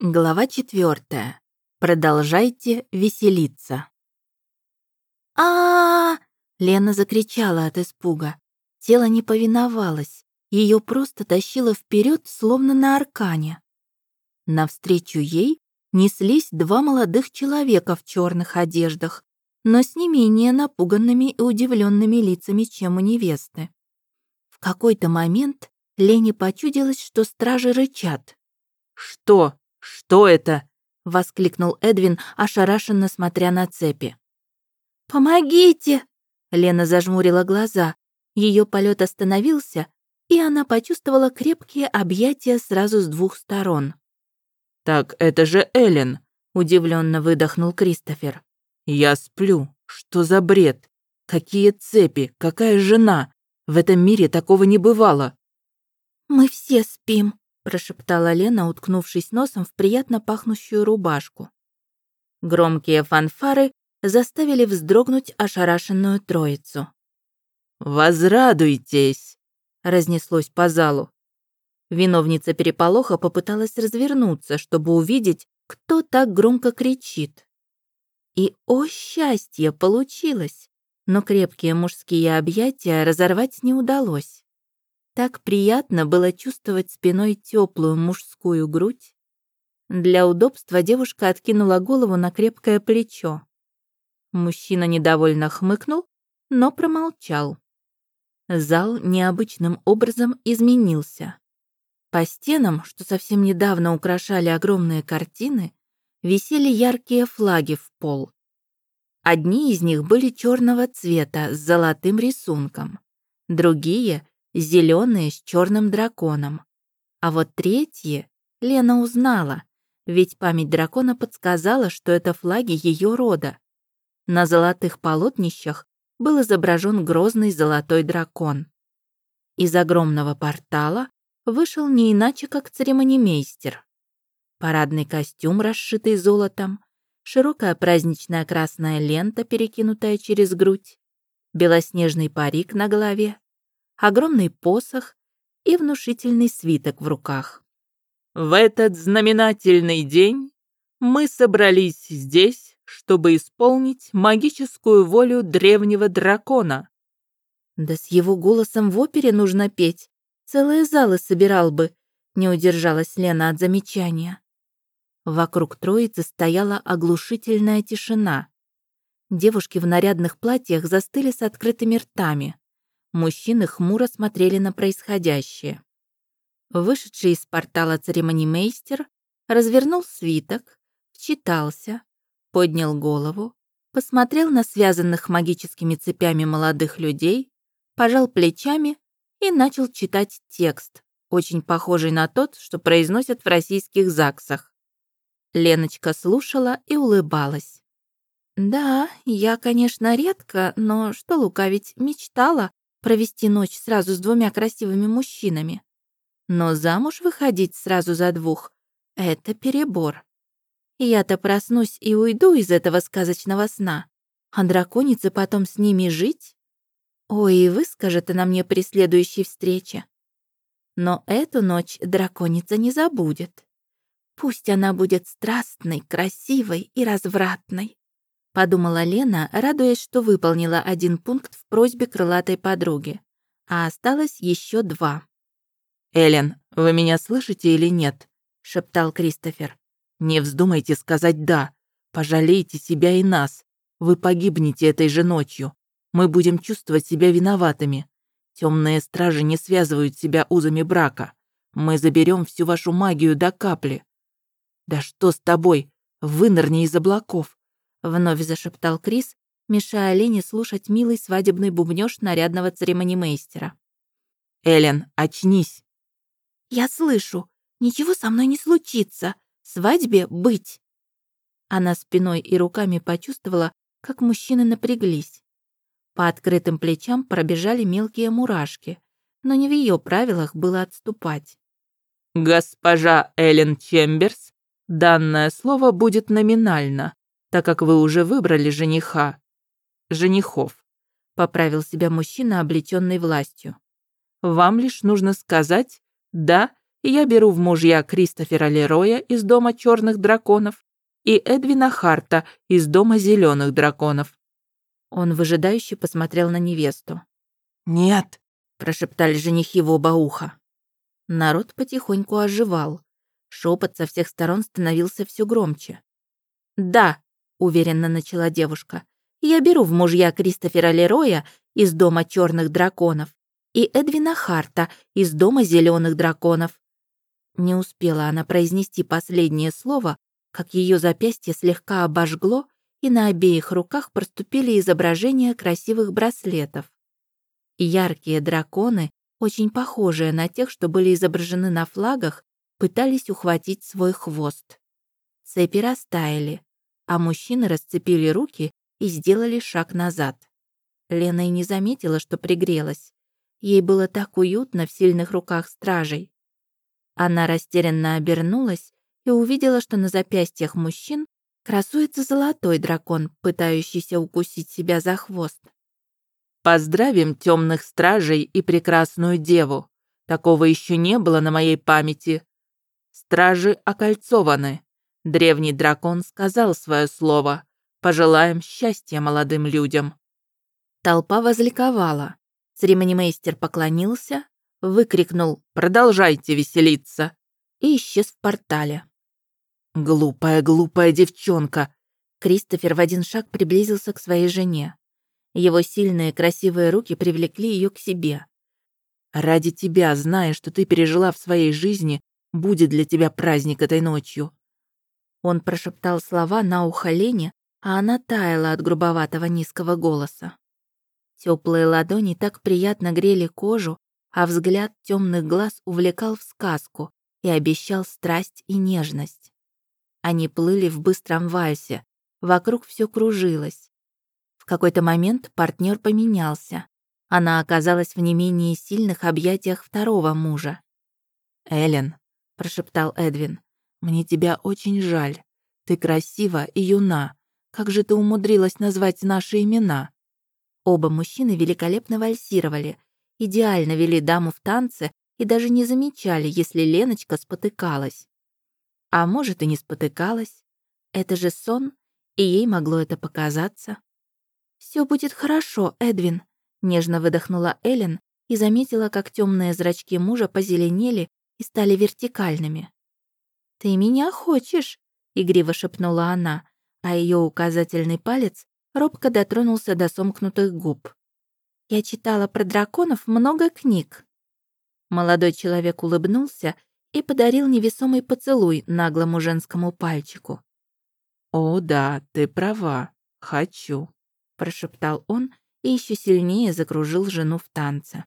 Глава четвертая. Продолжайте веселиться. а, Лена закричала от испуга. Тело не повиновалось. Ее просто тащило вперед, словно на аркане. Навстречу ей неслись два молодых человека в черных одеждах, но с не менее напуганными и удивленными лицами, чем у невесты. В какой-то момент Лене почудилось, что стражи рычат. «Что?» «Что это?» — воскликнул Эдвин, ошарашенно смотря на цепи. «Помогите!» — Лена зажмурила глаза. Ее полет остановился, и она почувствовала крепкие объятия сразу с двух сторон. «Так это же Эллен!» — удивленно выдохнул Кристофер. «Я сплю. Что за бред? Какие цепи? Какая жена? В этом мире такого не бывало!» «Мы все спим», прошептала Лена, уткнувшись носом в приятно пахнущую рубашку. Громкие фанфары заставили вздрогнуть ошарашенную троицу. «Возрадуйтесь!» — разнеслось по залу. Виновница переполоха попыталась развернуться, чтобы увидеть, кто так громко кричит. И, о счастье, получилось! Но крепкие мужские объятия разорвать не удалось. Так приятно было чувствовать спиной теплую мужскую грудь. Для удобства девушка откинула голову на крепкое плечо. Мужчина недовольно хмыкнул, но промолчал. Зал необычным образом изменился. По стенам, что совсем недавно украшали огромные картины, висели яркие флаги в пол. Одни из них были черного цвета с золотым рисунком, другие зеленые с черным драконом. А вот третьи Лена узнала, ведь память дракона подсказала, что это флаги ее рода. На золотых полотнищах был изображен грозный золотой дракон. Из огромного портала вышел не иначе, как церемонимейстер. Парадный костюм, расшитый золотом, широкая праздничная красная лента, перекинутая через грудь, белоснежный парик на голове, огромный посох и внушительный свиток в руках. «В этот знаменательный день мы собрались здесь, чтобы исполнить магическую волю древнего дракона». «Да с его голосом в опере нужно петь. Целые залы собирал бы», — не удержалась Лена от замечания. Вокруг троицы стояла оглушительная тишина. Девушки в нарядных платьях застыли с открытыми ртами. Мужчины хмуро смотрели на происходящее. Вышедший из портала церемонимейстер развернул свиток, вчитался, поднял голову, посмотрел на связанных магическими цепями молодых людей, пожал плечами и начал читать текст, очень похожий на тот, что произносят в российских ЗАГСах. Леночка слушала и улыбалась. «Да, я, конечно, редко, но что лукавить, мечтала провести ночь сразу с двумя красивыми мужчинами. Но замуж выходить сразу за двух — это перебор. Я-то проснусь и уйду из этого сказочного сна, а драконице потом с ними жить? Ой, и выскажет она мне при следующей встрече. Но эту ночь драконица не забудет. Пусть она будет страстной, красивой и развратной подумала Лена, радуясь, что выполнила один пункт в просьбе крылатой подруги, а осталось еще два. «Эллен, вы меня слышите или нет?» — шептал Кристофер. «Не вздумайте сказать «да». Пожалейте себя и нас. Вы погибнете этой же ночью. Мы будем чувствовать себя виноватыми. Темные стражи не связывают себя узами брака. Мы заберем всю вашу магию до капли. Да что с тобой? Вынырни из облаков. Вновь зашептал Крис, мешая Лене слушать милый свадебный бубнёж нарядного церемонимейстера. «Эллен, очнись!» «Я слышу. Ничего со мной не случится. Свадьбе быть!» Она спиной и руками почувствовала, как мужчины напряглись. По открытым плечам пробежали мелкие мурашки, но не в ее правилах было отступать. «Госпожа Эллен Чемберс, данное слово будет номинально так как вы уже выбрали жениха. Женихов», — поправил себя мужчина, облеченный властью. «Вам лишь нужно сказать «да» я беру в мужья Кристофера Лероя из Дома Черных Драконов и Эдвина Харта из Дома Зеленых Драконов». Он выжидающе посмотрел на невесту. «Нет», — прошептали женихи в оба уха. Народ потихоньку оживал. Шепот со всех сторон становился все громче. «Да», — уверенно начала девушка, «я беру в мужья Кристофера Лероя из Дома Черных Драконов и Эдвина Харта из Дома Зеленых Драконов». Не успела она произнести последнее слово, как ее запястье слегка обожгло, и на обеих руках проступили изображения красивых браслетов. Яркие драконы, очень похожие на тех, что были изображены на флагах, пытались ухватить свой хвост. Цепи растаяли, а мужчины расцепили руки и сделали шаг назад. Лена и не заметила, что пригрелась. Ей было так уютно в сильных руках стражей. Она растерянно обернулась и увидела, что на запястьях мужчин красуется золотой дракон, пытающийся укусить себя за хвост. «Поздравим темных стражей и прекрасную деву. Такого еще не было на моей памяти. Стражи окольцованы. Древний дракон сказал свое слово. Пожелаем счастья молодым людям». Толпа возликовала. Церемонимейстер поклонился, выкрикнул «Продолжайте веселиться!» и исчез в портале. «Глупая, глупая девчонка!» Кристофер в один шаг приблизился к своей жене. Его сильные красивые руки привлекли ее к себе. «Ради тебя, зная, что ты пережила в своей жизни, будет для тебя праздник этой ночью». Он прошептал слова на ухо Лене, а она таяла от грубоватого низкого голоса. Теплые ладони так приятно грели кожу, а взгляд темных глаз увлекал в сказку и обещал страсть и нежность. Они плыли в быстром вальсе. Вокруг все кружилось. В какой-то момент партнер поменялся. Она оказалась в не менее сильных объятиях второго мужа. «Эллен», — прошептал Эдвин, — «мне тебя очень жаль. Ты красива и юна. Как же ты умудрилась назвать наши имена?» Оба мужчины великолепно вальсировали, идеально вели даму в танце и даже не замечали, если Леночка спотыкалась. А может, и не спотыкалась. Это же сон, и ей могло это показаться. Все будет хорошо, Эдвин», — нежно выдохнула Эллен и заметила, как темные зрачки мужа позеленели и стали вертикальными. «Ты меня хочешь?» — игриво шепнула она, а ее указательный палец робко дотронулся до сомкнутых губ. «Я читала про драконов много книг». Молодой человек улыбнулся и подарил невесомый поцелуй наглому женскому пальчику. «О, да, ты права. Хочу», — прошептал он и еще сильнее закружил жену в танце.